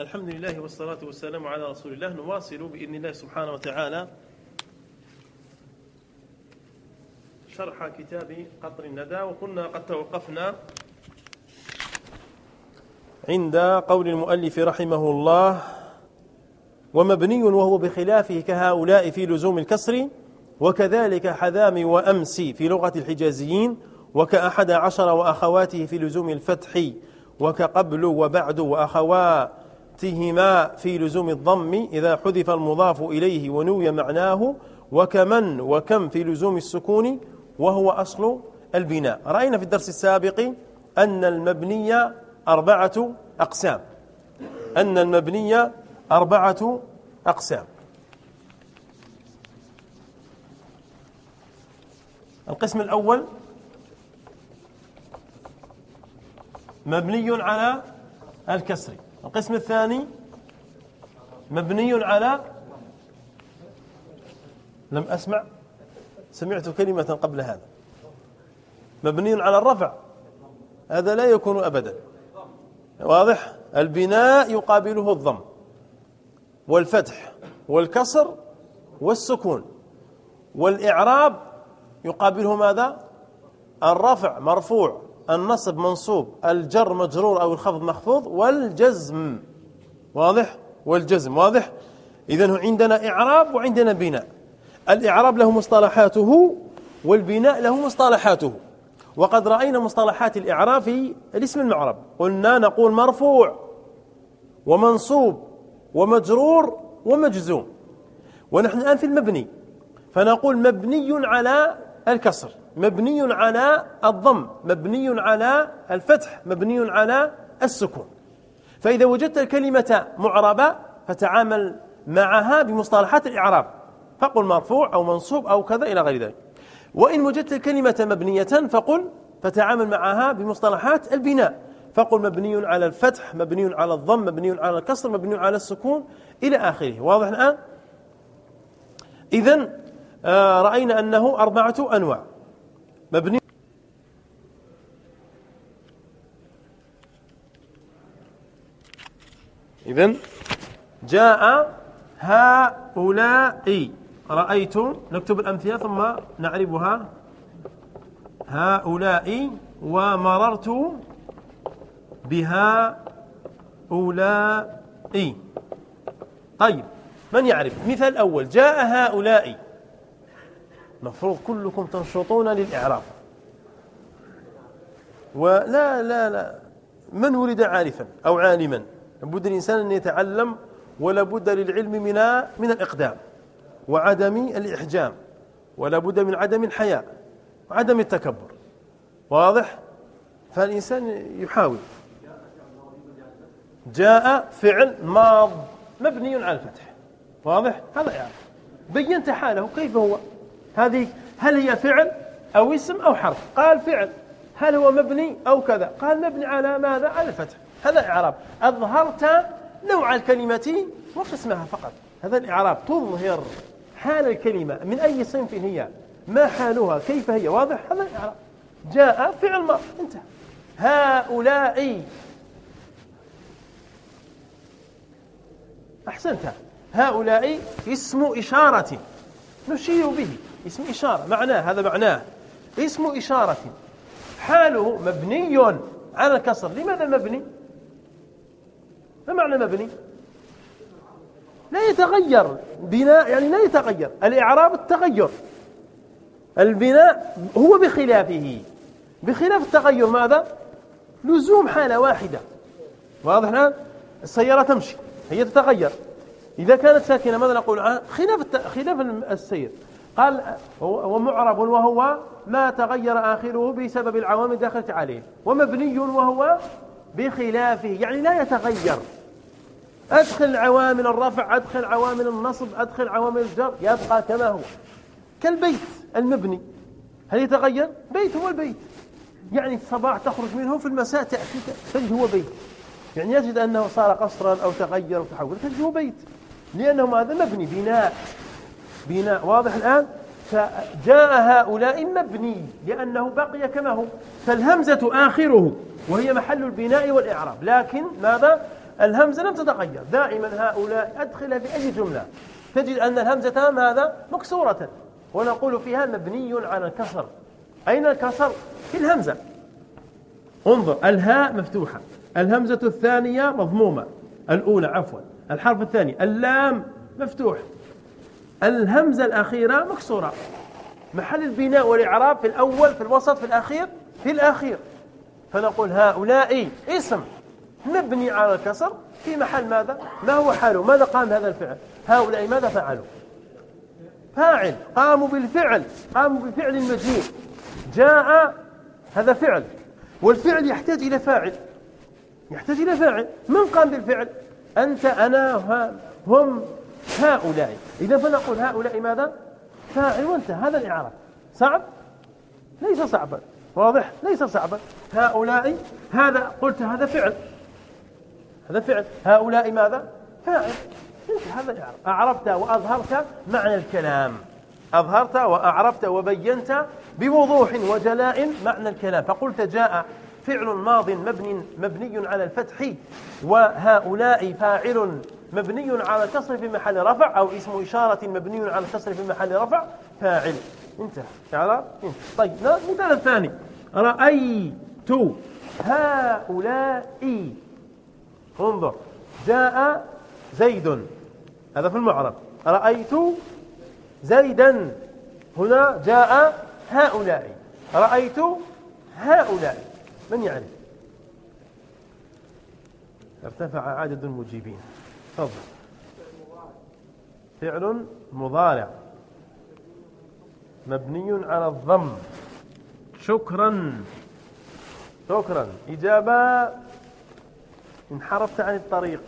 الحمد لله والصلاة والسلام على رسول الله. نواصل بإذن الله سبحانه وتعالى شرح كتاب قطر الندى وكنا قد توقفنا عند قول المؤلف رحمه الله ومبني وهو بخلافه كهؤلاء في لزوم الكسر وكذلك حذام وأمس في لغة الحجازيين وكأحد عشر وأخواته في لزوم الفتح وكقبل وبعد وأخواتهما في لزوم الضم إذا حذف المضاف إليه ونوي معناه وكمن وكم في لزوم السكون وهو أصل البناء. رأينا في الدرس السابق أن المبني أربعة أقسام. أن المبني أربعة أقسام. القسم الأول مبني على الكسر. القسم الثاني مبني على لم أسمع سمعت كلمة قبل هذا. مبني على الرفع. هذا لا يكون أبدا. واضح؟ البناء يقابله الضم والفتح والكسر والسكون. والإعراب يقابله ماذا؟ الرفع مرفوع. النصب منصوب الجر مجرور أو الخفض مخفوض والجزم. واضح؟ والجزم واضح؟ إذا عندنا إعراب وعندنا بناء. الإعراب له مصطلحاته والبناء له مصطلحاته. وقد رأينا مصطلحات الإعراب في الاسم المعرب. قلنا نقول مرفوع ومنصوب ومجرور ومجزوم. ونحن الآن في المبني. فنقول مبني على الكسر. مبني على الضم مبني على الفتح مبني على السكون. فإذا وجدت الكلمة معربة فتعامل معها بمصطلحات الإعراب فقل مرفوع أو منصوب أو كذا إلى غير ذلك. وإن وجدت الكلمة مبنية فقل فتعامل معها بمصطلحات البناء. فقل مبني على الفتح مبني على الضم مبني على الكسر مبني على السكون إلى آخره. واضح الآن؟ إذا آه، رأينا أنه أربعة أنواع. مبني إذا جاء هؤلاء. رأيت نكتب الأمثلة ثم نعربها. هؤلاء ومررت بهؤلاء. طيب من يعرف؟ مثال أول جاء هؤلاء. مفروض كلكم تنشطون للإعراب. ولا لا لا. من ولد عارفا أو عالما؟ لابد الإنسان أن يتعلم ولا بد للعلم من من الإقدام وعدم الإحجام ولا بد من عدم الحياء وعدم التكبر. واضح؟ فالإنسان يحاول. جاء فعل ماض مبني على الفتح. واضح؟ هذا يعني. بينت حاله كيف هو؟ هذه هل هي فعل أو اسم أو حرف؟ قال فعل. هل هو مبني أو كذا؟ قال مبني على ماذا؟ على الفتح. هذا إعراب أظهرت نوع الكلمة وقسمها فقط. هذا الإعراب. تظهر حال الكلمة من أي صنف هي. ما حالها؟ كيف هي؟ واضح؟ هذا الإعراب. جاء فعل ما انتهى. هؤلاء. أحسنت. هؤلاء اسم إشارة. نشير به. اسم إشارة. معناه هذا معناه. اسم إشارة. حاله مبني على الكسر. لماذا مبني؟ ما معنى مبني. لا يتغير. بناء يعني لا يتغير. الإعراب التغير. البناء هو بخلافه. بخلاف التغير ماذا؟ لزوم حالة واحدة. واضح الآن؟ السيارة تمشي. هي تتغير. إذا كانت ساكنة ماذا نقول؟ عنها خلاف خلاف السير. قال هو معرب وهو ما تغير آخره بسبب العوامل داخلة عليه ومبني وهو بخلافه يعني لا يتغير. أدخل عوامل الرفع أدخل عوامل النصب أدخل عوامل الجر يبقى كما هو. كالبيت المبني هل يتغير؟ بيت هو البيت. يعني الصباح تخرج منه في المساء تأتي تجد هو بيت. يعني يجد أنه صار قصرا أو تغير وتحول تجد هو بيت. لأنه ماذا؟ مبني بناء. بناء واضح الآن؟ فجاء هؤلاء مبني لأنه بقي كما هو. فالهمزة آخره وهي محل البناء والإعراب. لكن ماذا؟ الهمزة لم تتغير. دائما هؤلاء أدخلها في أي جملة؟ تجد أن الهمزة ماذا؟ مكسورة. ونقول فيها مبني على الكسر. أين الكسر؟ في الهمزة. انظر الهاء مفتوحة. الهمزة الثانية مضمومة. الأولى عفوا. الحرف الثاني اللام مفتوح. الهمزة الأخيرة مكسورة. محل البناء والإعراب في الأول في الوسط في الأخير في الأخير. فنقول هؤلاء اسم. مبني على الكسر في محل ماذا؟ ما هو حاله؟ ماذا قام هذا الفعل؟ هؤلاء ماذا فعلوا؟ فاعل. قاموا بالفعل. قاموا بفعل مجيء. جاء هذا فعل. والفعل يحتاج إلى فاعل. يحتاج إلى فاعل. من قام بالفعل؟ أنت أنا هم. هؤلاء. إذا فنقول هؤلاء ماذا؟ فاعل وانت هذا الإعراب. صعب؟ ليس صعبا. واضح؟ ليس صعبا. هؤلاء هذا قلت هذا فعل. هذا فعل. هؤلاء ماذا؟ فاعل. هذا الإعراب. أعربت وأظهرت معنى الكلام. أظهرت وأعربت وبينت بوضوح وجلاء معنى الكلام. فقلت جاء فعل ماض مبني مبني على الفتح وهؤلاء فاعل. مبني على الكسر في محل رفع أو اسم إشارة مبني على الكسر في محل رفع فاعل. انتهى. على انتهى. طيب المثال الثاني. رأيت هؤلاء. انظر. جاء زيد. هذا في المعرب. رأيت زيدا. هنا جاء هؤلاء. رأيت هؤلاء. من يعرف؟ ارتفع عدد المجيبين. تفضل. فعل مضارع. مبني على الضم. شكرا. شكرا. إجابة. انحرفت عن الطريق.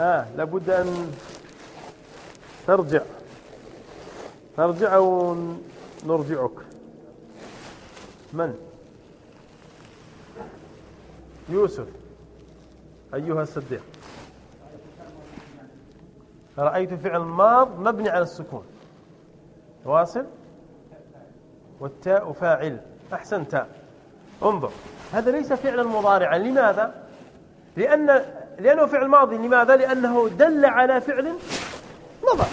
آه لابد أن ترجع. ترجع أو نرجعك من؟ يوسف أيها الصديق. رأيت فعل ماض مبني على السكون. واصل؟ والتاء فاعل. أحسنت انظر. هذا ليس فعلا مضارعا. لماذا؟ لأن لأنه فعل ماضي. لماذا؟ لأنه دل على فعل مضى.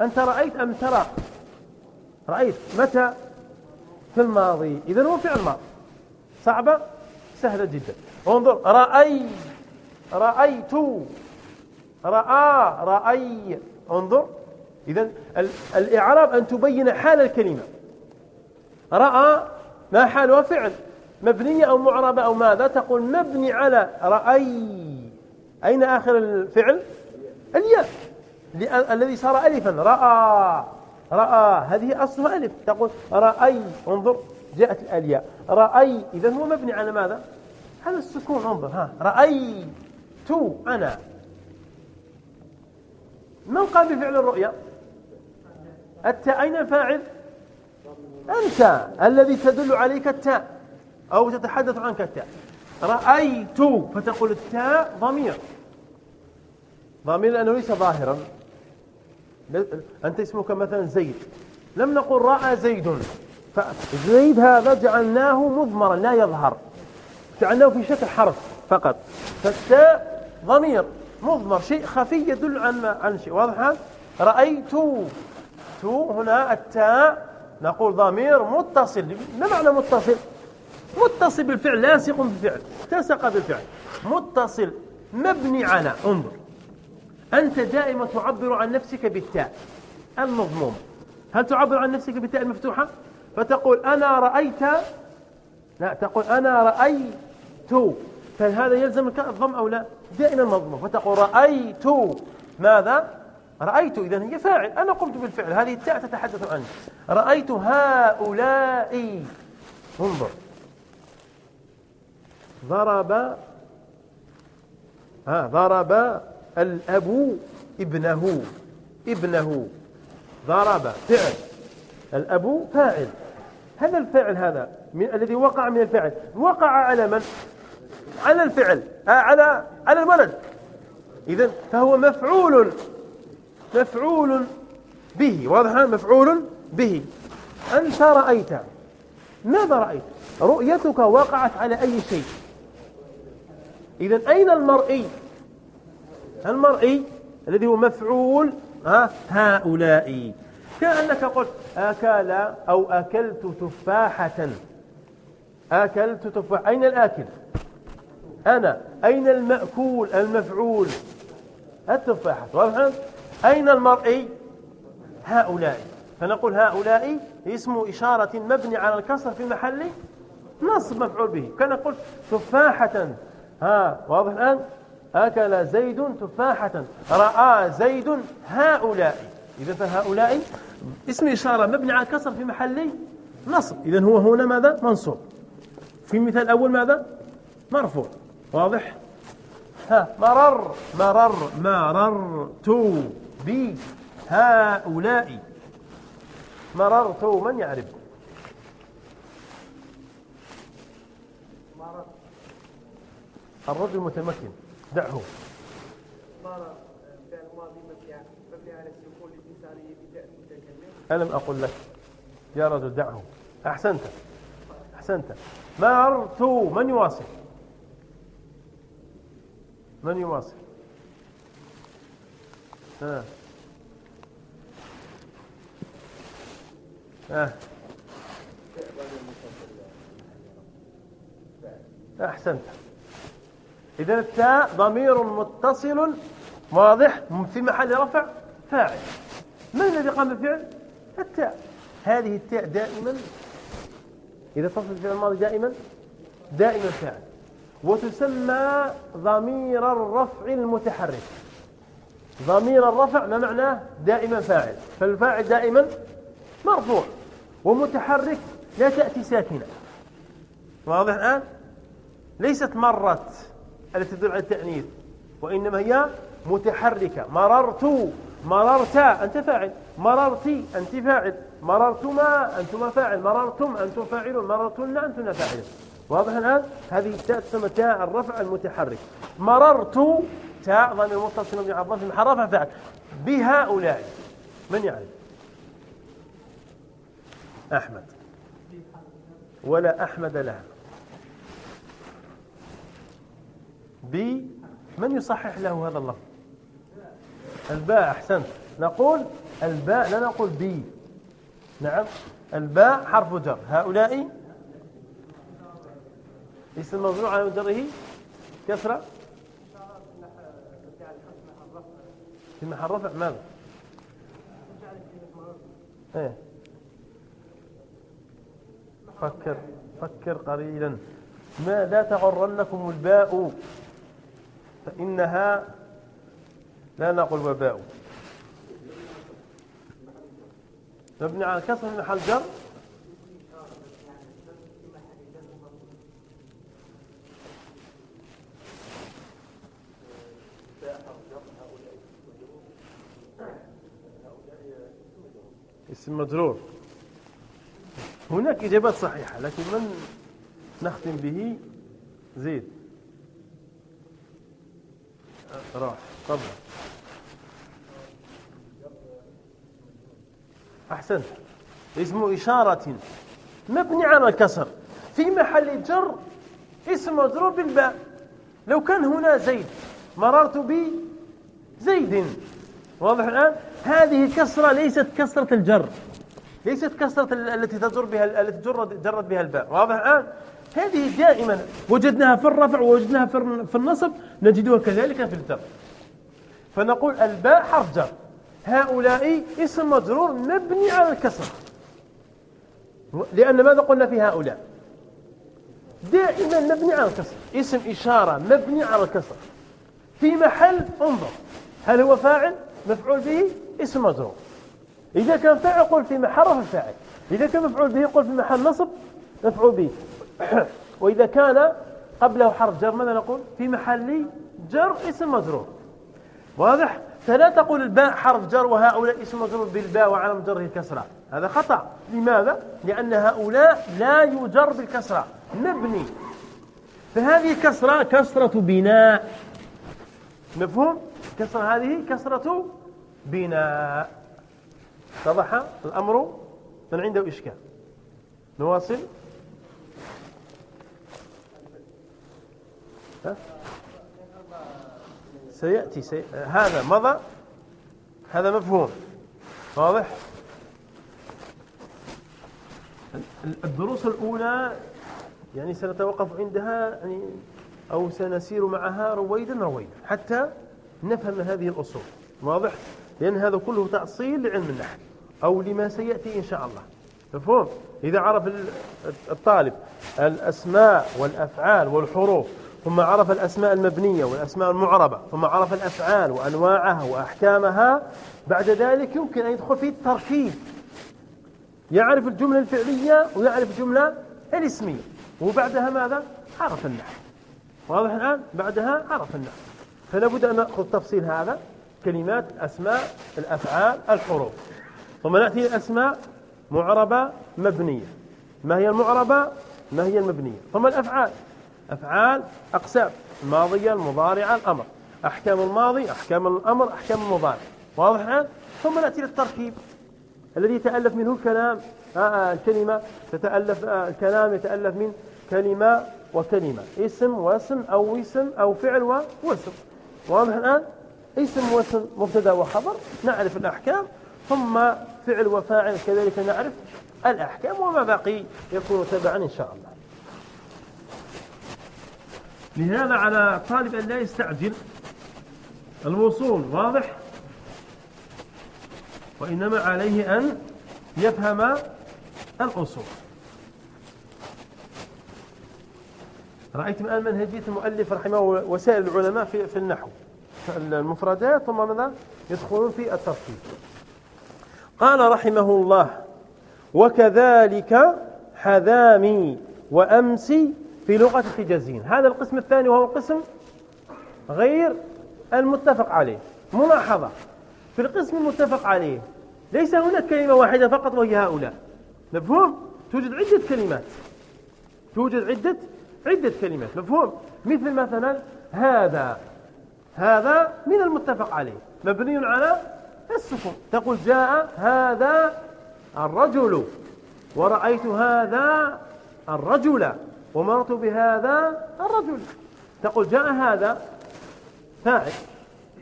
أنت رأيت أم ترى؟ رأيت. متى؟ في الماضي. إذا هو فعل ماضي. صعبة؟ سهلة جدا. انظر. رأي رأيت. رأى رأي. انظر. إذا الإعراب أن تبين حال الكلمة. رأى ما حالها فعل. مبنية أو معربة أو ماذا؟ تقول مبني على رأي. أين آخر الفعل؟ الياء. الذي صار ألفا. رأى. رأى. هذه أصلها ألف. تقول رأي. انظر. جاءت الألياء رأي. إذا هو مبني على ماذا؟ على السكون. انظر. ها. رأيت أنا. من قام بفعل الرؤيا؟ التاء. أين الفاعل أنت الذي تدل عليك التاء أو تتحدث عنك التاء. رأيت فتقول التاء ضمير. ضمير لأنه ليس ظاهرا. أنت اسمك مثلا زيد. لم نقل رأى زيد. فزيد هذا جعلناه مضمرا لا يظهر. جعلناه في شكل حرف فقط. فالتاء ضمير. مضمر شيء خفي يدل عن عن شيء واضح هذا رأيت تو هنا التاء نقول ضمير متصل. ما معنى متصل؟ متصل بالفعل لاصق بالفعل التصق بالفعل. متصل مبني على انظر. أنت دائما تعبر عن نفسك بالتاء المضموم. هل تعبر عن نفسك بالتاء المفتوحة؟ فتقول أنا رأيت لا تقول أنا رأيت فهل هذا يلزم الضم أو لا؟ دائما مضموم. فتقول رأيت. ماذا؟ رأيت. إذا هي فاعل. أنا قمت بالفعل. هذه التاء تتحدث عنه. رأيت هؤلاء. انظر. ضرب. ها ضرب الأب ابنه. ابنه. ضرب. فعل. الأب فاعل. هذا الفعل هذا من الذي وقع من الفعل وقع على من؟ على الفعل على على الولد. إذا فهو مفعول مفعول به واضح؟ مفعول به. أنت رأيت ماذا رأيت؟ رؤيتك وقعت على أي شيء؟ إذا أين المرئي؟ المرئي الذي هو مفعول هؤلاء. كأنك قلت أكل أو أكلت تفاحة. أكلت تفاحة. أين الآكل؟ أنا؟ أين المأكول المفعول؟ التفاحة واضح أين المرئي؟ هؤلاء. فنقول هؤلاء اسم إشارة مبني على الكسر في محل نصب مفعول به. كان قلت تفاحة. ها واضح الآن؟ أكل زيد تفاحة. رأى زيد هؤلاء. إذا فهؤلاء اسم إشارة مبني على الكسر في محل؟ نصب إذا هو هنا ماذا؟ منصوب. في المثال الأول ماذا؟ مرفوع. واضح؟ ها مرر مرر مررت بهؤلاء مررت من يعرف؟ الرجل متمكن دعه. ألم أقل لك؟ يا رجل دعه. أحسنت أحسنت. مررت من يواصل؟ من يواصل؟ ها. ها. أحسنت. إذا التاء ضمير متصل واضح في محل رفع فاعل. من الذي قام بالفعل؟ التاء. هذه التاء دائما. إذا تصل الفعل الماضي دائما؟ دائما فاعل. وتسمى ضمير الرفع المتحرك. ضمير الرفع ما معناه دائما فاعل. فالفاعل دائما مرفوع. ومتحرك لا تأتي ساكنة. واضح الآن؟ ليست مرت التي تدل على التأنيث وإنما هي متحركة. مررت مررت أنت فاعل. مررتي أنت فاعل. مررتما أنتما فاعل. مررتم أنتم فاعلون. مررتن أنتن فاعل واضح الآن؟ هذه التاء تسمى تاء الرفع المتحرك. مررت تاء ضمير متصل الضم محرفة فاعل بهؤلاء. من يعرف؟ أحمد. ولا أحمد لها ب. من يصحح له هذا اللفظ؟ الباء. أحسنت. نقول الباء. لا نقول بي نعم. الباء حرف جر. هؤلاء اسم مبني على جره كسرة؟ في محل رفع ماذا؟ إيه. فكر فكر قليلا. ما لا تغرنكم الباء؟ فإنها لا نقول وباء. مبني على كسر محل جر؟ اسم مجرور. هناك إجابات صحيحة لكن من نختم به؟ زيد. راح تفضل. أحسنت. اسم إشارة. مبني على الكسر. في محل جر اسم مجرور بالباء. لو كان هنا زيد مررت بزيد واضح الآن؟ هذه الكسرة ليست كسرة الجر. ليست كسرة التي تجر بها التي جرت بها الباء. واضح الآن؟ هذه دائما وجدناها في الرفع ووجدناها في النصب نجدها كذلك في الجر. فنقول الباء حرف جر. هؤلاء اسم مجرور مبني على الكسر لأن ماذا قلنا في هؤلاء؟ دائما مبني على الكسر اسم إشارة مبني على الكسر في محل انظر. هل هو فاعل مفعول به؟ اسم مجرور إذا كان فاعل قل في محل رفع فاعل إذا كان مفعول به قل في محل نصب مفعول به. وإذا كان قبله حرف جر ماذا نقول؟ في محل جر اسم مجرور واضح؟ فلا تقول الباء حرف جر وهؤلاء اسم مجرور بالباء وعلم جره الكسرة. هذا خطأ. لماذا؟ لأن هؤلاء لا يجر بالكسرة. مبني. فهذه كسرة كسرة بناء. مفهوم؟ كسرة هذه كسرة بناء اتضح الأمر؟ من عنده إشكال. نواصل. ها؟ سيأتي سي... هذا مضى. هذا مفهوم. واضح؟ الدروس الأولى يعني سنتوقف عندها يعني أو سنسير معها رويدا رويدا حتى نفهم هذه الأصول. واضح؟ لأن هذا كله تأصيل لعلم النحو أو لما سيأتي إن شاء الله. مفهوم؟ إذا عرف الطالب الأسماء والأفعال والحروف ثم عرف الأسماء المبنية والأسماء المعربة ثم عرف الأفعال وأنواعها وأحكامها بعد ذلك يمكن أن يدخل في التركيب. يعرف الجملة الفعلية ويعرف الجملة الاسمية. وبعدها ماذا؟ عرف النحو. واضح الآن؟ بعدها عرف النحو. فلا بد أن نأخذ تفصيل هذا. كلمات الأسماء الأفعال الحروف. ثم نأتي الأسماء معربة مبنية. ما هي المعربة؟ ما هي المبنية؟ ثم الأفعال. أفعال أقسام. الماضية المضارعة الأمر. أحكام الماضي أحكام الأمر أحكام المضارع. واضح الآن؟ ثم نأتي للتركيب الذي يتألف منه الكلام. آه, آه، الكلمة تتألف آه الكلام يتألف من كلمة وكلمة. اسم واسم أو اسم أو فعل واسم. واضح الآن؟ اسم واسم مبتدا وخبر نعرف الأحكام ثم فعل وفاعل كذلك نعرف الأحكام وما بقي يكون تبعا إن شاء الله. لهذا على الطالب أن لا يستعجل. الوصول واضح؟ وإنما عليه أن يفهم الأصول. رأيتم الآن منهجية المؤلف رحمه وسائل العلماء في النحو. المفردات ثم ماذا؟ يدخلون في الترتيب قال رحمه الله وكذلك حذامي وأمسي في لغة الحجازيين. هذا القسم الثاني وهو القسم غير المتفق عليه. ملاحظة في القسم المتفق عليه ليس هناك كلمة واحدة فقط وهي هؤلاء. مفهوم؟ توجد عدة كلمات. توجد عدة عدة كلمات. مفهوم؟ مثل مثلا هذا هذا من المتفق عليه مبني على السكون. تقول جاء هذا الرجل ورأيت هذا الرجل ومرت بهذا الرجل. تقول جاء هذا فاعل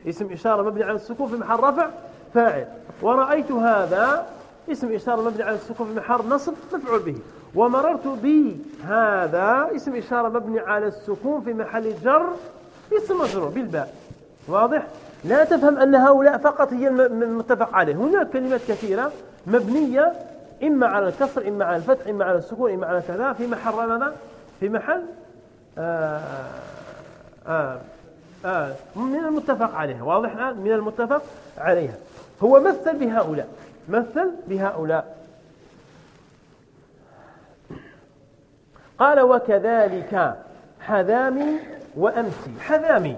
اسم إشارة مبني على السكون في محل رفع فاعل. ورأيت هذا اسم إشارة مبني على السكون في محل نصب مفعول به. ومررت بهذا اسم إشارة مبني على السكون في محل جر اسم مجرور بالباء. واضح؟ لا تفهم أن هؤلاء فقط هي المتفق عليه. هناك كلمات كثيرة مبنية إما على الكسر إما على الفتح إما على السكون إما على كذا. في محل ماذا في محل؟ آآ آآ آآ من المتفق عليها. واضح الآن؟ من المتفق عليها. هو مثل بهؤلاء. مثل بهؤلاء. قال وكذلك حذامي وأمسي. حذامي.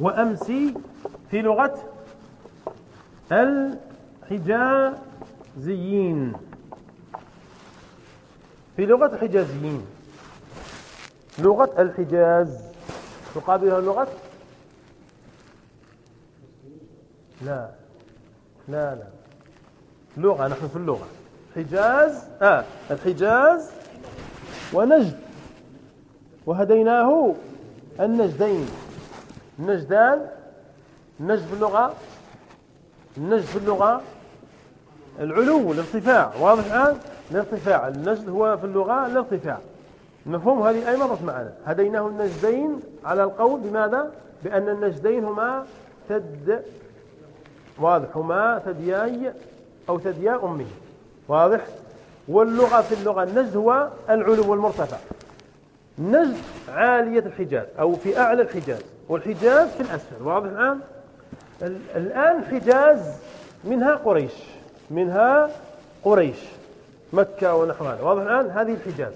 وأمسي في لغة الحجازيين. في لغة الحجازيين لغة الحجاز. تقابلها لغة لا. لا لا. لغة نحن في اللغة. حجاز آه الحجاز ونجد. وهديناه النجدين. النجدان النجد في اللغة النجد في اللغة العلو الارتفاع واضح الآن؟ الارتفاع النجد هو في اللغة الارتفاع مفهوم هذه؟ أي مرت معنا. هديناه النجدين على القول بماذا؟ بأن النجدين هما ثد واضح هما ثدياي أو ثديا أمه. واضح؟ واللغة في اللغة النجد هو العلو والمرتفع. نجد عالية الحجاز أو في أعلى الحجاز والحجاز في الأسفل واضح الآن؟ الآن حجاز منها قريش منها قريش مكة ونحوها واضح الآن؟ هذه الحجاز.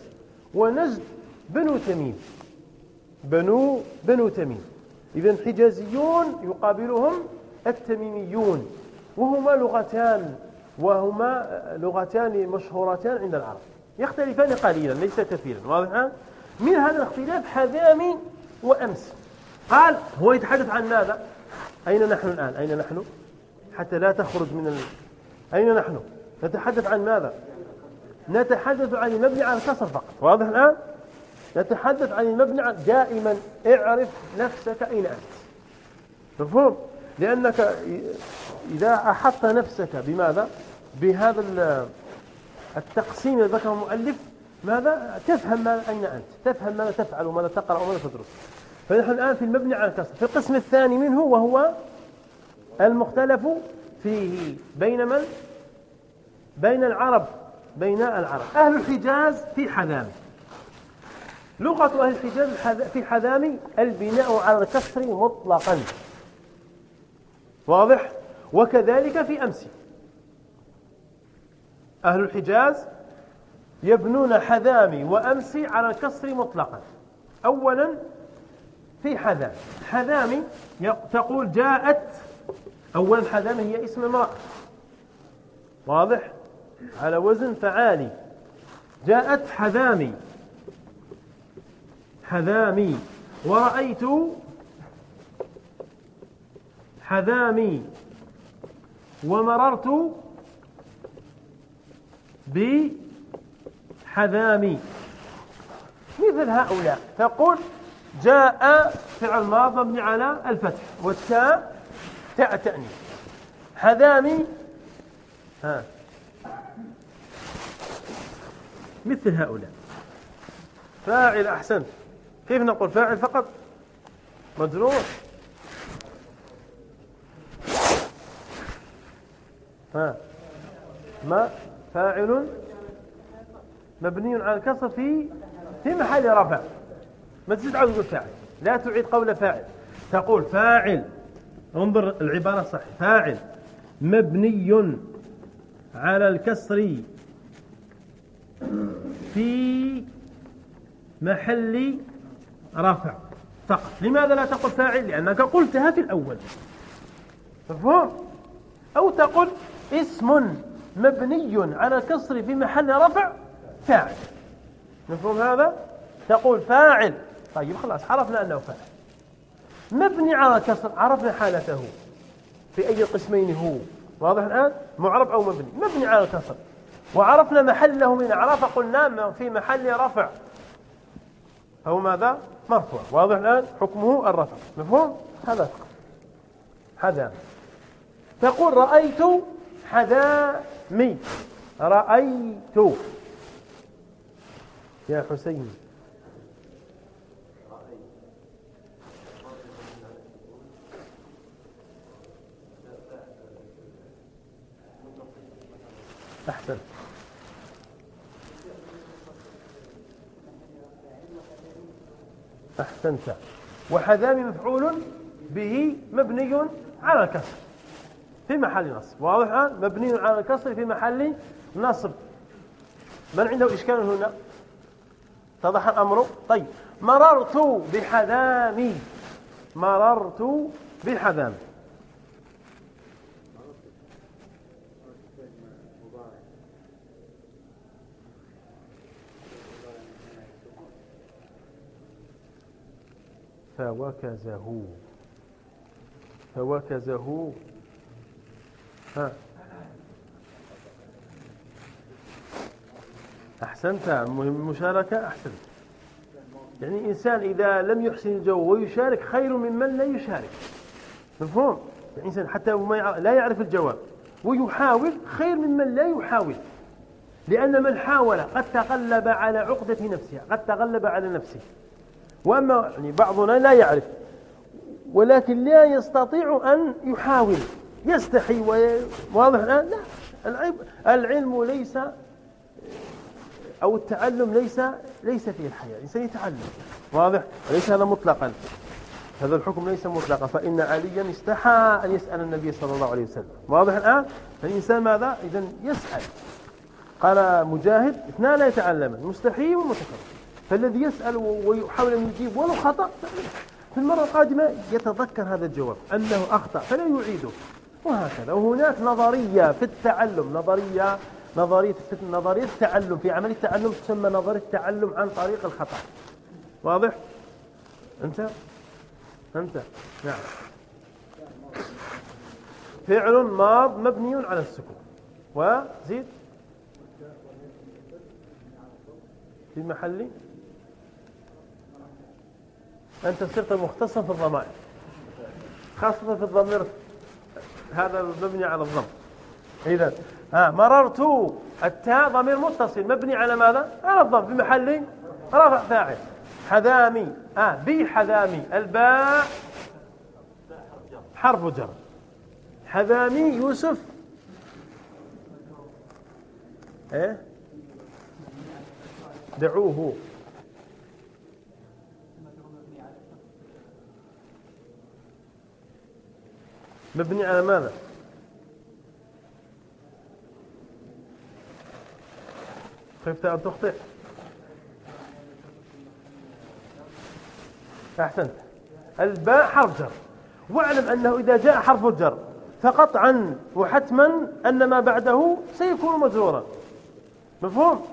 ونجد بنو تميم بنو بنو تميم. إذا حجازيون يقابلهم التميميون وهما لغتان وهما لغتان مشهورتان عند العرب يختلفان قليلا ليس كثيرا واضح الآن؟ من هذا الاختلاف حذامي وأمس. قال هو يتحدث عن ماذا؟ أين نحن الآن؟ أين نحن؟ حتى لا تخرج من ال... أين نحن؟ نتحدث عن ماذا؟ نتحدث عن المبني على الكسر فقط. واضح الآن؟ نتحدث عن المبني عن دائما اعرف نفسك أين أنت. مفهوم؟ لأنك إذا أحطت نفسك بماذا؟ بهذا التقسيم الذي ذكره المؤلف ماذا؟ تفهم ما أين أنت. تفهم ماذا تفعل وماذا تقرأ وماذا تدرس. فنحن الآن في المبني على الكسر في القسم الثاني منه وهو المختلف فيه بين من؟ بين العرب. بين العرب. أهل الحجاز في حذامي. لغة أهل الحجاز في حذامي البناء على الكسر مطلقا. واضح؟ وكذلك في أمسي. أهل الحجاز يبنون حذامي وأمسي على الكسر مطلقا. أولا في حذام. حذامي تقول جاءت. أولا حذامي هي اسم امرأة واضح؟ على وزن فعالي. جاءت حذامي. حذامي. ورأيت حذامي. ومررت بحذامي مثل هؤلاء. تقول جاء فعل ماض مبني على الفتح والتاء تاء تأني حذامي. ها. مثل هؤلاء. فاعل أحسنت كيف نقول فاعل فقط؟ مجرور. ها. ما؟ فاعل مبني على الكسر في في محل رفع. ما تزيد عاوز تقول فاعل. لا تعيد قول فاعل. تقول فاعل. انظر العبارة صح فاعل. مبني على الكسر في محل رفع. فقط. لماذا لا تقول فاعل؟ لأنك قلتها في الأول. مفهوم؟ أو تقول اسم مبني على الكسر في محل رفع فاعل. مفهوم هذا؟ تقول فاعل. طيب خلاص عرفنا أنه فاعل. مبني على الكسر عرفنا حالته. في أي القسمين هو؟ واضح الآن؟ معرب أو مبني. مبني على الكسر وعرفنا محله من عرف قلنا في محل رفع. أو ماذا؟ مرفوع. واضح الآن؟ حكمه الرفع. مفهوم؟ هذا هذا. تقول رأيت حذامي رأيت. يا حسين. أحسن. أحسنت. وحذامي مفعول به مبني على الكسر. في محل نصب. واضح مبني على الكسر في محل نصب. من عنده إشكال هنا؟ اتضح الأمر؟ طيب. مررت بحذامي. مررت بحذامي. فوكزه. فوكزه. ها. أحسنت المشاركة أحسنت. يعني إنسان إذا لم يحسن الجو ويشارك خير ممن لا يشارك. مفهوم؟ يعني إنسان حتى لا يعرف الجواب. ويحاول خير ممن لا يحاول. لأن من حاول قد تغلب على عقدة نفسه قد تغلب على نفسه. وأما يعني بعضنا لا يعرف. ولكن لا يستطيع أن يحاول. يستحي واضح الآن؟ لا. العلم ليس أو التعلم ليس ليس فيه الحياة الإنسان يتعلم واضح؟ وليس هذا مطلقا. هذا الحكم ليس مطلقا. فإن عليا استحى أن يسأل النبي صلى الله عليه وسلم. واضح الآن؟ فالإنسان ماذا؟ إذا يسأل. قال مجاهد اثنان لا يتعلمان. المستحي والمتكبر فالذي يسأل ويحاول أن يجيب ولو خطأ في المرة القادمة يتذكر هذا الجواب. أنه أخطأ فلا يعيده. وهكذا. وهناك نظرية في التعلم. نظرية نظرية نظرية التعلم. في عملية التعلم تسمى نظرية التعلم عن طريق الخطأ. واضح؟ أنت؟ أنت؟ نعم. فعل ماض مبني على السكون. وزيد في محل؟ أنت صرت مختصا في الضمائر. خاصة في الضمير هذا مبني على الضم. إذا ها مررت التاء ضمير متصل مبني على ماذا؟ على الضم في محل رفع فاعل. حذامي آه بي حذامي الباء حرف جر. حذامي يوسف. إيه؟ دعوه. مبني على ماذا؟ خفت أن تخطئ. أحسنت. الباء حرف جر. واعلم أنه إذا جاء حرف الجر فقطعا وحتما أن ما بعده سيكون مجرورا. مفهوم؟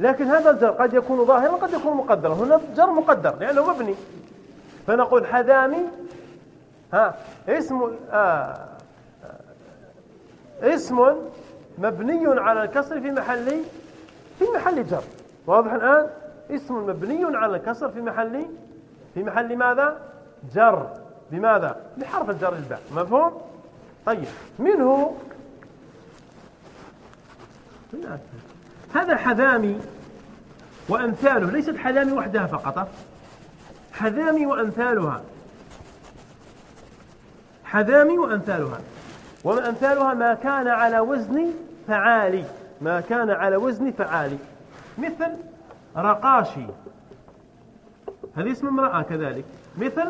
لكن هذا الجر قد يكون ظاهرا وقد يكون مقدرا. هنا جر مقدر لأنه مبني. فنقول حذامي ها اسم آه اسم مبني على الكسر في محل في محل جر. واضح الآن؟ اسم مبني على الكسر في محل. في محل ماذا؟ جر. بماذا؟ بحرف الجر الباء. مفهوم؟ طيب. منه هذا حذامي وأمثاله. ليست حذامي وحدها فقط. حذامي وأمثالها. حذامي وأمثالها. ومن أمثالها ما كان على وزن فعالي. ما كان على وزن فعالي. مثل رقاشي. هذه اسم امرأة كذلك؟ مثل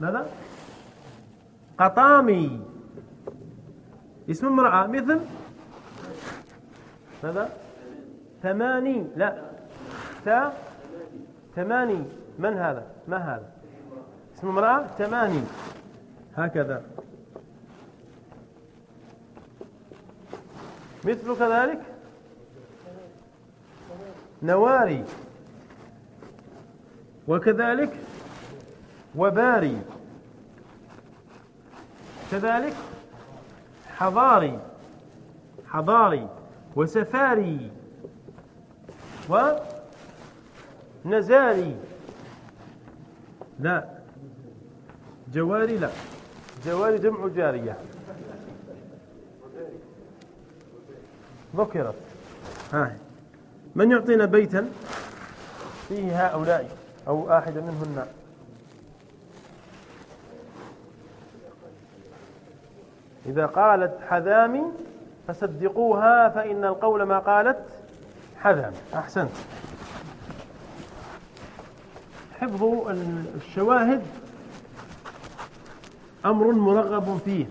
ماذا؟ قطامي. اسم امرأة. مثل ماذا؟ ثماني. لا. تا ثماني. من هذا؟ ما هذا؟ اسم امرأة ثماني. هكذا. مثل كذلك؟ نواري. وكذلك؟ وباري. كذلك؟ حضاري. حضاري. وسفاري. ونزاري لا. جواري لا. جواري جمع جارية. ذكرت. ها. من يعطينا بيتا؟ فيه هؤلاء أو واحد منهن. إذا قالت حذامي فصدقوها فإن القول ما قالت حذام أحسنت. حفظ الشواهد أمر مرغب فيه.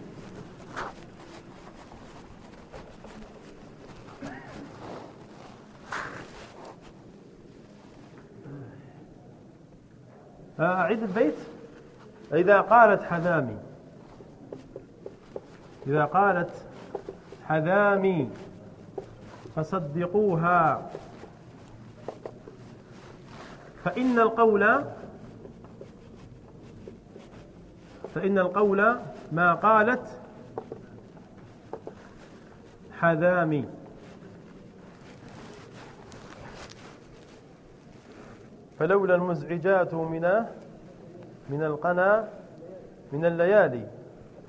أعيد البيت. إذا قالت حذامي. إذا قالت حذامي فصدقوها. فإن القول فإن القول ما قالت حذامي. فلولا المزعجات من من القنا من الليالي.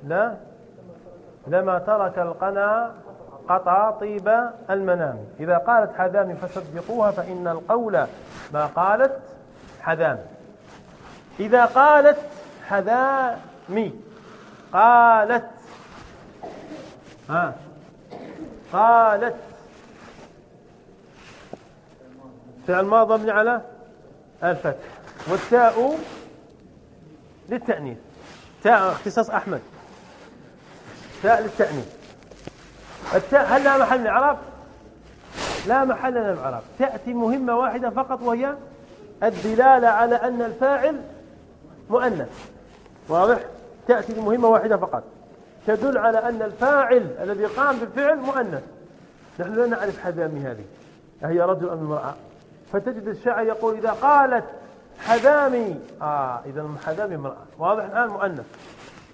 لا. لما ترك القنا قطع طيب المنام. إذا قالت حذامي فصدقوها فإن القول ما قالت حذام. إذا قالت حذامي قالت ها. قالت فعل ماض مبني على الفتح والتاء للتأنيث. تاء اختصاص أحمد. تاء للتأنيث. التاء هل لها محل إعراب لا محل لها إعراب تأتي مهمة واحدة فقط وهي الدلالة على أن الفاعل مؤنث. واضح؟ تأتي مهمة واحدة فقط. تدل على أن الفاعل الذي قام بالفعل مؤنث. نحن لا نعرف حذامي هذه. هي رجل أم امرأة؟ فتجد الشاعر يقول إذا قالت حذامي آه إذا حذامي امرأة. واضح الآن مؤنث.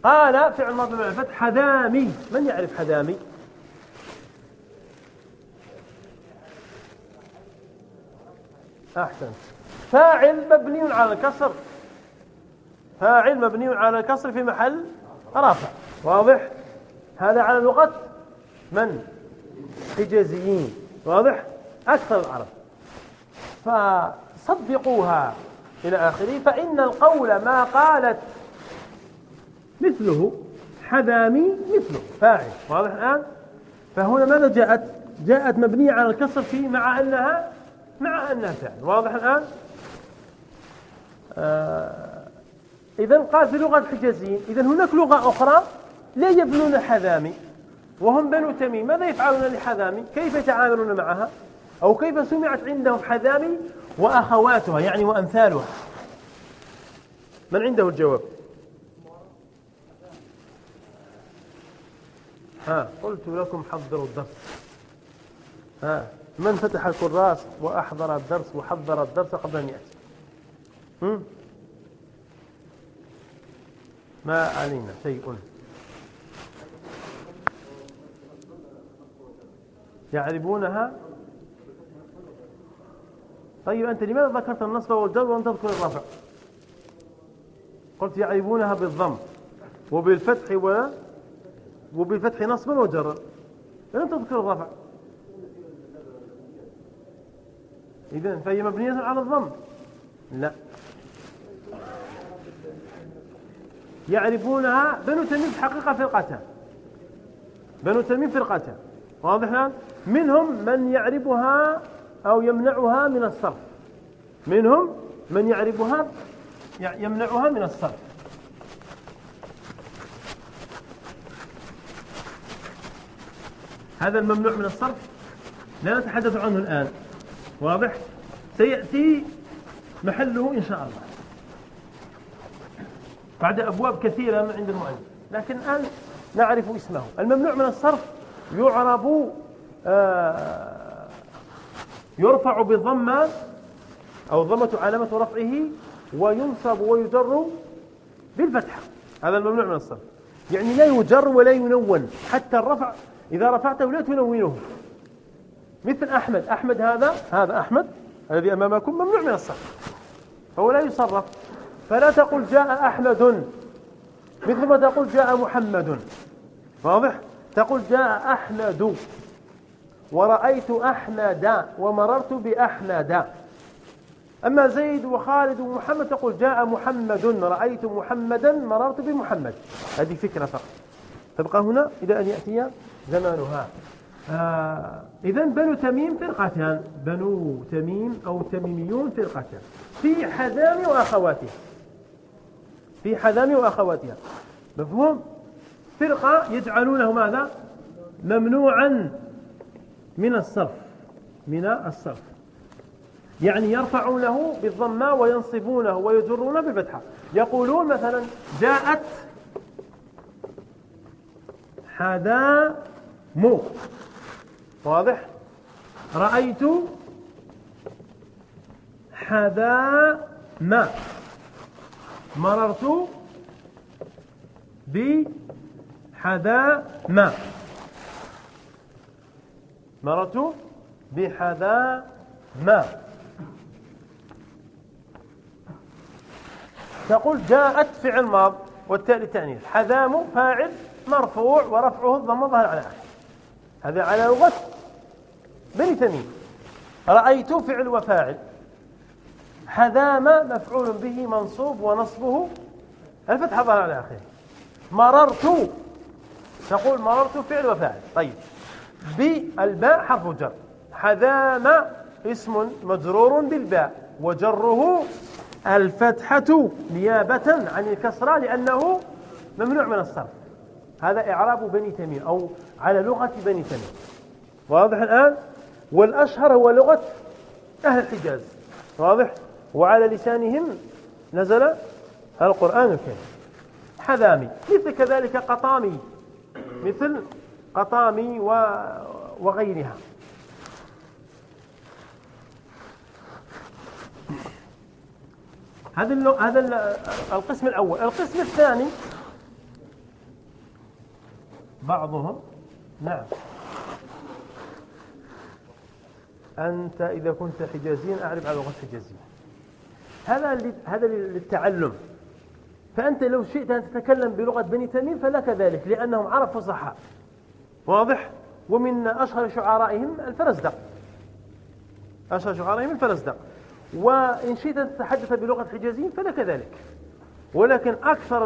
قال فعل ماضي بالفتح حذامي. من يعرف حذامي؟ أحسن. فاعل مبني على الكسر. فاعل مبني على الكسر في محل رفع واضح؟ هذا على لغة من؟ حجازيين. واضح؟ أكثر العرب. فصدقوها إلى آخره فإن القول ما قالت مثله حذامي مثله. فاعل. واضح الآن؟ فهنا ماذا جاءت؟ جاءت مبنية على الكسر في مع أنها مع أنها فعل. واضح الآن؟ آه قال في لغة الحجازيين. إذا هناك لغة أخرى لا يبنون حذامي وهم بنو تميم. ماذا يفعلون لحذامي؟ كيف يتعاملون معها؟ أو كيف سمعت عندهم حذامي وأخواتها يعني وأمثالها. من عنده الجواب؟ ها قلت لكم حضروا الدرس. ها من فتح الكراس وأحضر الدرس وحضر الدرس قبل أن يأتي. هم؟ ما علينا شيء. يعرفونها؟ طيب أنت لماذا ذكرت النصب والجر ولم تذكر الرفع؟ قلت يعرفونها بالضم وبالفتح ولا وبالفتح نصبا وجرا لم تذكر الرفع. إذا فهي مبنية على الضم. لا. يعرفونها بنو تميم حقيقة فرقتان بنو تميم فرقتان واضح الآن؟ منهم من يعرفها أو يمنعها من الصرف. منهم من يعرفها يمنعها من الصرف. هذا الممنوع من الصرف؟ لا نتحدث عنه الآن. واضح؟ سيأتي محله إن شاء الله. بعد أبواب كثيرة من عند المؤلف. لكن الآن نعرف اسمه. الممنوع من الصرف يعرف آه، يرفع بالضمة أو الضمة علامة رفعه وينصب ويجر بالفتحة. هذا الممنوع من الصرف. يعني لا يجر ولا ينون. حتى الرفع إذا رفعته لا تنونه. مثل أحمد. أحمد هذا هذا أحمد الذي أمامكم ممنوع من الصرف. فهو لا يصرف. فلا تقل جاء أحمد. مثل ما تقول جاء محمد. واضح؟ تقول جاء أحمد. ورأيت أحمد ومررت بأحمد. أما زيد وخالد ومحمد تقول جاء محمد رأيت محمدا مررت بمحمد. هذه فكرة فقط. تبقى هنا إلى أن يأتي زمانها. آه إذا بنو تميم فرقتان. بنو تميم أو تميميون فرقتان. في حذام وأخواتها. في حذام وأخواتها. مفهوم؟ فرقة يجعلونه ماذا؟ ممنوعا. من الصرف من الصرف. يعني يرفعونه بالضمة وينصبونه ويجرونه بالفتحة يقولون مثلا جاءت حذا مو. واضح؟ رأيت حذا ما. مررت بحذا ما. مررت بحذا ما. تقول جاءت فعل ماض والتالي تأنيث حذام فاعل مرفوع ورفعه الضم ظهر على آخر هذا على لغة بني تميم رأيت فعل وفاعل. حذام مفعول به منصوب ونصبه الفتحة ظهر على آخره. مررت. تقول مررت فعل وفاعل. طيب. بالباء حرف جر. حذام اسم مجرور بالباء وجره الفتحة نيابة عن الكسرة لأنه ممنوع من الصرف. هذا إعراب بني تميم أو على لغة بني تميم واضح الآن؟ والأشهر هو لغة أهل الحجاز. واضح؟ وعلى لسانهم نزل القرآن الكريم. حذامي مثل كذلك قطامي؟ مثل قطامي وغيرها. هذا هذا القسم الأول. القسم الثاني بعضهم نعم. أنت إذا كنت حجازيا أعرف على لغة حجازية هذا هذا للتعلم. فأنت لو شئت أن تتكلم بلغة بني تميم فلك ذلك لأنهم عرب فصحاء واضح. ومن أشهر شعرائهم الفرزدق أشهر شعرائهم الفرزدق وإن شئت أن تتحدث بلغة حجازيين فلك ذلك. ولكن أكثر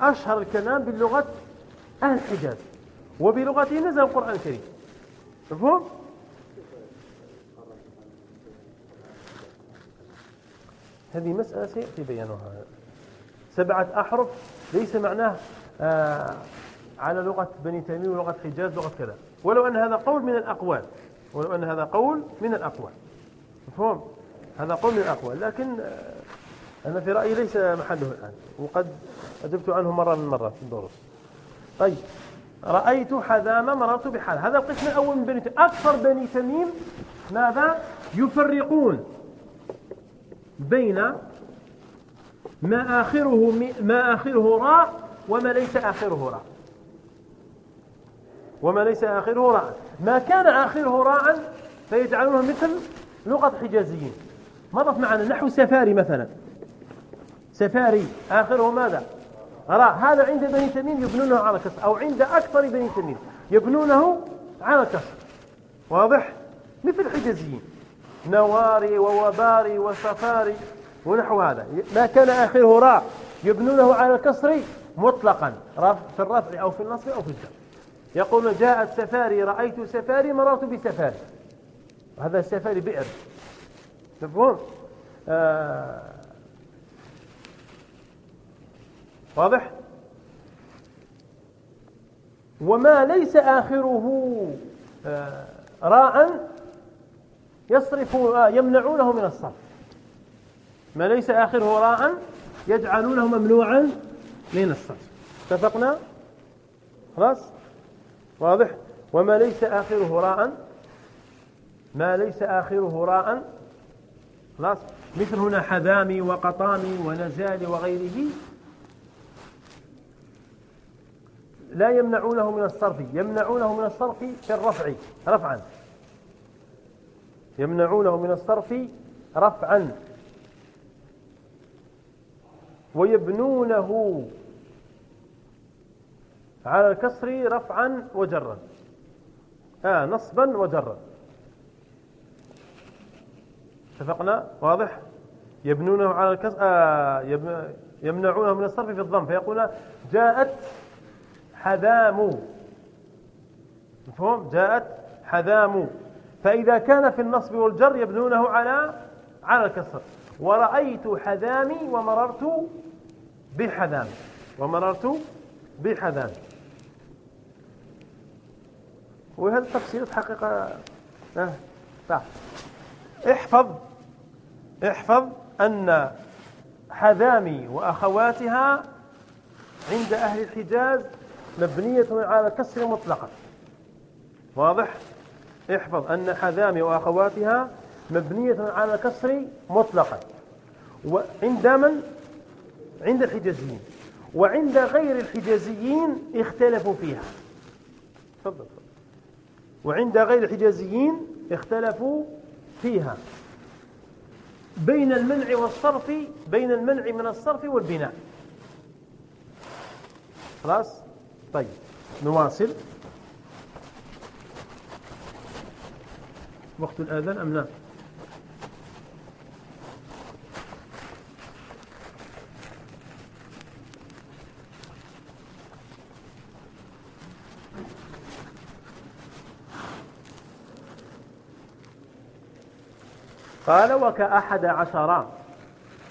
أشهر الكلام بلغة أهل الحجاز وبلغته نزل القرآن الكريم. مفهوم؟ هذه مسألة سيأتي بيانها. سبعة أحرف ليس معناه آه على لغة بني تيمية ولغة حجاز لغة كذا. ولو أن هذا قول من الأقوال. ولو أن هذا قول من الأقوال. مفهوم؟ هذا قول من الأقوال. لكن آه أنا في رأيي ليس محله الآن. وقد أجبت عنه مرة من مرات في الدروس. طيب. رأيت حذامة مررت بحال. هذا القسم الأول من بني تميم أكثر بني تميم ماذا؟ يفرقون بين ما آخره ما آخره راء وما ليس آخره راء. وما ليس آخره راء. ما كان آخره راء فيجعلونه مثل لغة حجازيين. مرت معنا نحو سفاري مثلا. سفاري آخره ماذا؟ راء. هذا عند بني تميم يبنونه على كسر أو عند أكثر بني تميم يبنونه على كسر. واضح؟ مثل الحجازيين نواري ووباري وسفاري ونحو هذا. ما كان آخره راء يبنونه على الكسر مطلقا في الرفع أو في النصب أو في الجر يقول جاءت سفاري رأيت سفاري مررت بسفاري. هذا السفاري بئر. مفهوم آه. واضح؟ وما ليس آخره آه راء يصرف آه يمنعونه من الصرف. ما ليس آخره راء يجعلونه ممنوعا من الصرف. اتفقنا؟ خلاص؟ واضح؟ وما ليس آخره راء؟ ما ليس آخره راء؟ خلاص؟ مثل هنا حذامي وقطامي ونزال وغيره. لا يمنعونه من الصرف. يمنعونه من الصرف في الرفع رفعا. يمنعونه من الصرف رفعا. ويبنونه على الكسر رفعا وجرا. آه نصبا وجرا. اتفقنا؟ واضح؟ يبنونه على الكسر آه يمنعونه من الصرف في الضم فيقول جاءت حذام. مفهوم؟ جاءت حذام. فإذا كان في النصب والجر يبنونه على على الكسر. ورأيت حذامي ومررت بحذامي. ومررت بحذامي. وهذا التفسير حقيقة آه صح. احفظ احفظ أن حذامي وأخواتها عند أهل الحجاز مبنية على الكسر مطلقا. واضح؟ احفظ أن حذامي وأخواتها مبنية على الكسر مطلقا. وعند من؟ عند الحجازيين. وعند غير الحجازيين اختلفوا فيها. تفضل. وعند غير الحجازيين اختلفوا فيها. بين المنع والصرف بين المنع من الصرف والبناء. خلاص؟ طيب نواصل. وقت الآذان أم لا؟ قال وكأحد عشر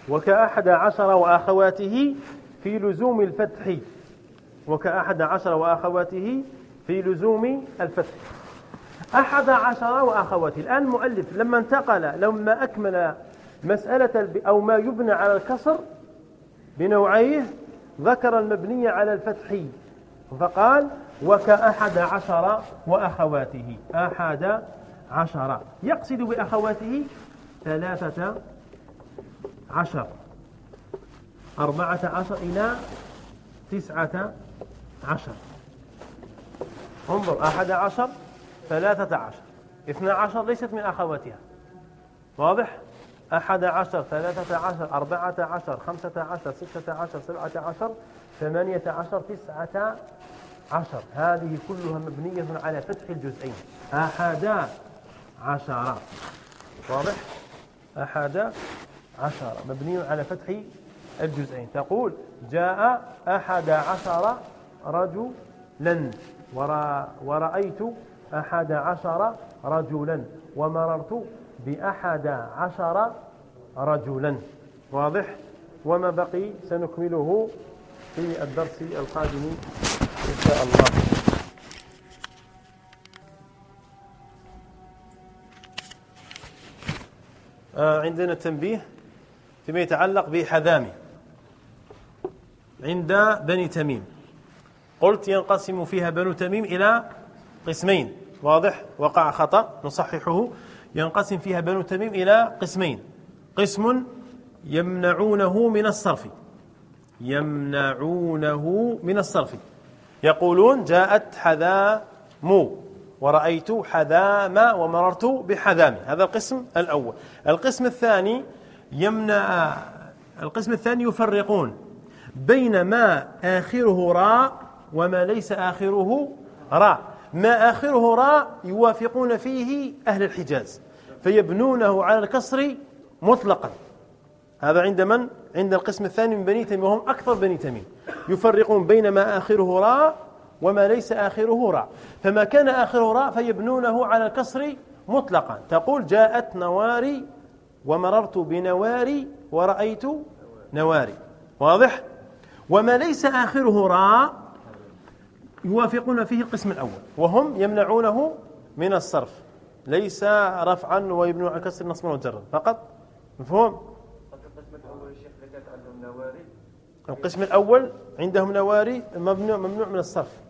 وكأحد عشر وأخواته في لزوم الفتح وكأحد عشر وأخواته في لزوم الفتح. أحد عشر وأخواته الآن المؤلف لما انتقل لما أكمل مسألة أو ما يبنى على الكسر بنوعيه ذكر المبني على الفتح. فقال وكأحد عشر وأخواته أحد عشر. يقصد بأخواته ثلاثة عشر. أربعة عشر إلى تسعة عشر. انظر أحد عشر ثلاثة عشر. اثنى عشر ليست من أخواتها. واضح؟ أحد عشر ثلاثة عشر أربعة عشر خمسة عشر ستة عشر سبعة عشر ثمانية عشر تسعة عشر. هذه كلها مبنية على فتح الجزئين. أحد عشر. واضح؟ أحد عشر مبني على فتح الجزئين. تقول جاء أحد عشر رجلا ورأيت أحد عشر رجلا ومررت بأحد عشر رجلا. واضح؟ وما بقي؟ سنكمله في الدرس القادم إن شاء الله. عندنا تنبيه فيما يتعلق بحذامي. عند بني تميم. قلت ينقسم فيها بنو تميم إلى قسمين. واضح؟ وقع خطأ نصححه. ينقسم فيها بنو تميم إلى قسمين. قسم يمنعونه من الصرف. يمنعونه من الصرف. يقولون جاءت حذام ورأيت حذام ومررت بحذام. هذا القسم الأول. القسم الثاني يمنع القسم الثاني يفرقون بين ما آخره راء وما ليس آخره راء. ما آخره راء يوافقون فيه أهل الحجاز فيبنونه على الكسر مطلقا. هذا عند من؟ عند القسم الثاني من بني تميم وهم أكثر بني تميم يفرقون بين ما آخره راء وما ليس آخره راء. فما كان آخره راء فيبنونه على الكسر مطلقا. تقول جاءت نواري ومررت بنواري ورأيت نواري. واضح؟ وما ليس آخره راء يوافقون فيه القسم الأول. وهم يمنعونه من الصرف. ليس رفعا ويبنون على كسر نصبا وجرا. فقط؟ مفهوم؟ القسم الأول عندهم نواري ممنوع ممنوع من الصرف.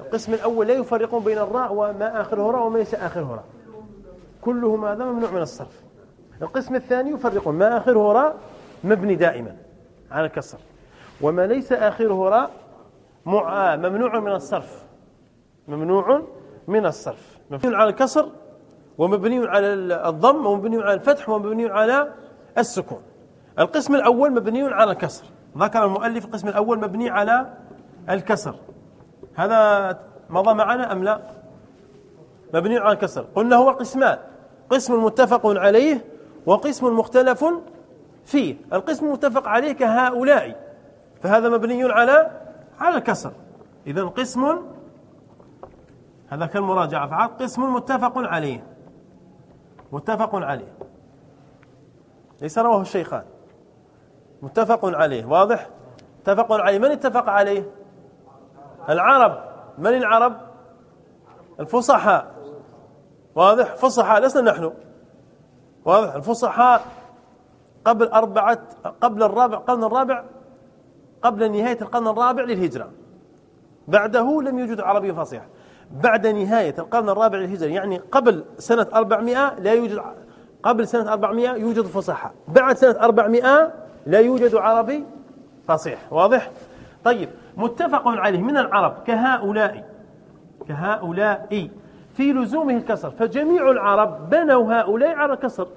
القسم الأول لا يفرقون بين الراء وما آخره راء وما ليس آخره راء كله هذا ممنوع من الصرف. القسم الثاني يفرقون. ما آخره راء مبني دائما على الكسر. وما ليس آخره راء ممنوع من الصرف. ممنوع من الصرف. مبني على الكسر ومبني على الضم ومبني على الفتح ومبني على السكون. القسم الأول مبني على الكسر. ذكر المؤلف القسم الأول مبني على الكسر. هذا مضى معنا أم لا؟ مبني على الكسر. قلنا هو قسمان. قسم متفق عليه وقسم مختلف فيه. القسم المتفق عليه كهؤلاء. فهذا مبني على على الكسر. إذا قسم هذا كالمراجعة. فعل قسم متفق عليه. متفق عليه. ليس رواه الشيخان. متفق عليه. واضح؟ اتفق عليه. من اتفق عليه؟ العرب. من العرب؟ الفصحاء. واضح؟ فصحاء لسنا نحن. واضح؟ الفصحاء قبل أربعة قبل الرابع القرن الرابع قبل نهاية القرن الرابع للهجرة. بعده لم يوجد عربي فصيح بعد نهاية القرن الرابع للهجرة يعني قبل سنة 400 لا يوجد قبل سنة 400 يوجد فصحاء. بعد سنة 400 لا يوجد عربي فصيح. واضح؟ طيب. متفق عليه من العرب كهؤلاء كهؤلاء في لزومه الكسر فجميع العرب بنوا هؤلاء على الكسر.